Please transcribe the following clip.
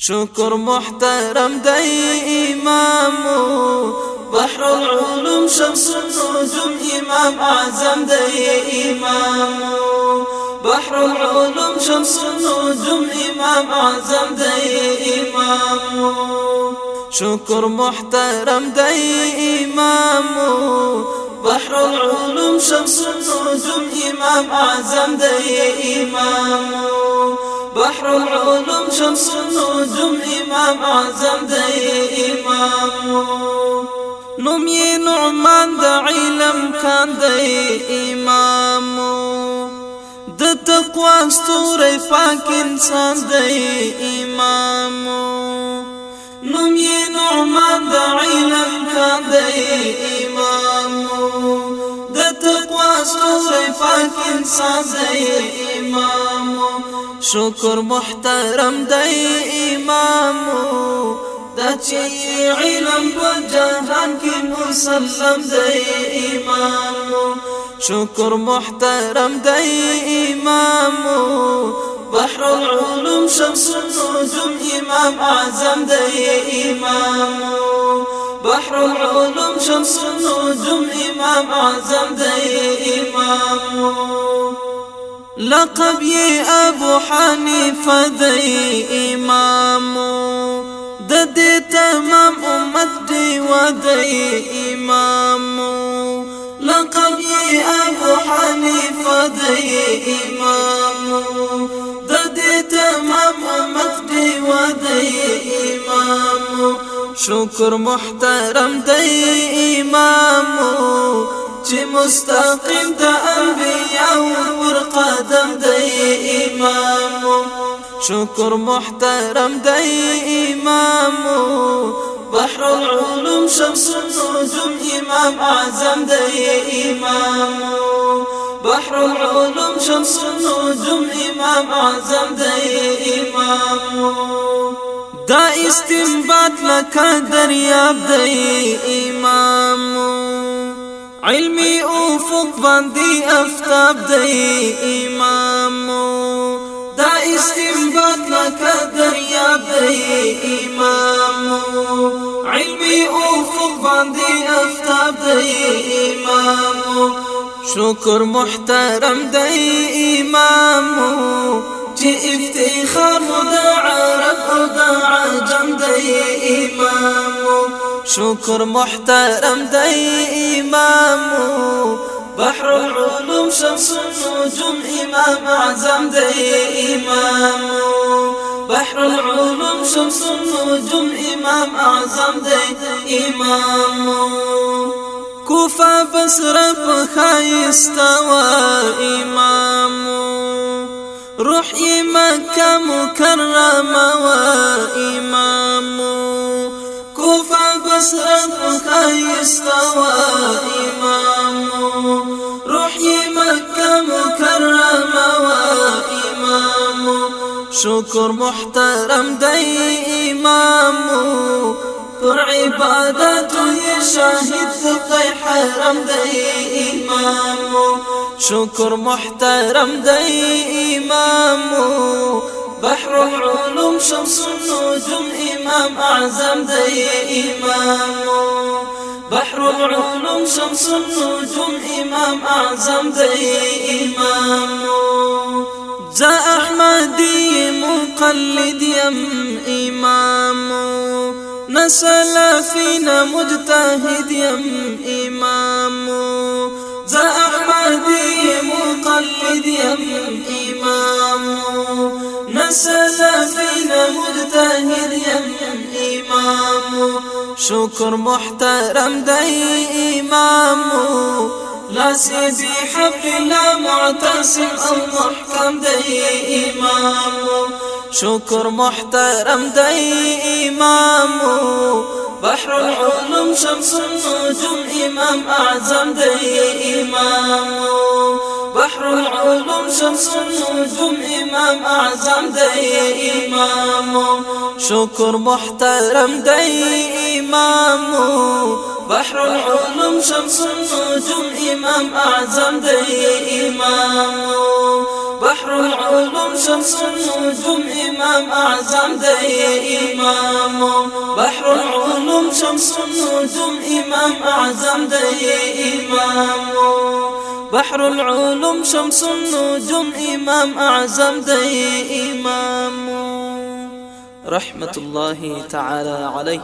شكر محترم دي إمامو بحر العلوم شمس النجوم إمام أعظم دي إمامو بحر العلوم شمس النجوم إمام أعظم دي إمامو شكر محترم دي إمامو بحر العلوم شمس النجوم إمام أعظم دي إمامو بحر العلوم شمس النجوم امام اعظم دی امام نوم یې نعمان د علم کان دی امام د تقوا ستوره پاک انسان دی امام نوم یې نعمان د علم کان دی امام د تقوا ستوره پاک انسان دی امام شکر محترم دی امامو دا چې علم په کې مسلم دی امامو شکر محترم دی امامو بحر العلوم شمس النجوم امام اعظم دی امامو بحر العلوم شمس النجوم امام اعظم دی امامو لقب یې ابو حنیفه دی امامو. د دې تمام امت دی و امامو. لقب یې ابو حنیفه دی امامو. د دې تمام امت دی و دی امامو محترم دی امامو. چې مستقیم د انبیاء ور شکر محترم دی امام بحر العلوم شمس النجوم امام اعظم دی امام بحر العلوم شمس النجوم امام اعظم دی امام دا استنباط لکه دریاب دی امام علمي افق باندې افتاب دی امامو دا استنباط لکه دریاب دی امامو علمي افق باندې افتاب دی امامو شکر محترم دی امامو چې افتخار مو عرب أو د عجم دی امامو شكر محترم دي إمامو بحر العلوم شمس النجوم إمام أعظم دي إمامو بحر العلوم شمس النجوم إمام أعظم دي إمامو كوفة بصرة بخايستوى إمامو روحي مكة مكرمة وإمامو بصرت وخيستوى إمامه شكر محترم دي إمامه پر عبادتو یې شاهد خدای حرم دی امامو شکر محترم دی امامو بحر العلوم شمس النجوم إمام أعظم دي إمام. بحر العلوم شمس النجوم إمام أعظم دي إمام. جا أحمدي مقلد يم إمام. نسل فينا مجتهد يم إمام. جا أحمدي مقلد يم إمام. سلفينا مجتهد يم إمام. شكر محترم دي إمام. سيدي حب لا معتصم أو محكم دي إمام شكر محترم دي إمام بحر العلوم شمس النجوم إمام أعظم دي إمام بحر العلوم شمس النجوم إمام أعظم دي إمام شكر محترم دي إمام بحر العلوم شمس النجوم إمام أعظم دي إمام. بحر العلوم شمس النجوم إمام أعظم دي شمس النجوم إمام أعظم دي إمام. بحر العلوم شمس النجوم إمام أعظم دي إمام. رحمة الله تعالى عليه.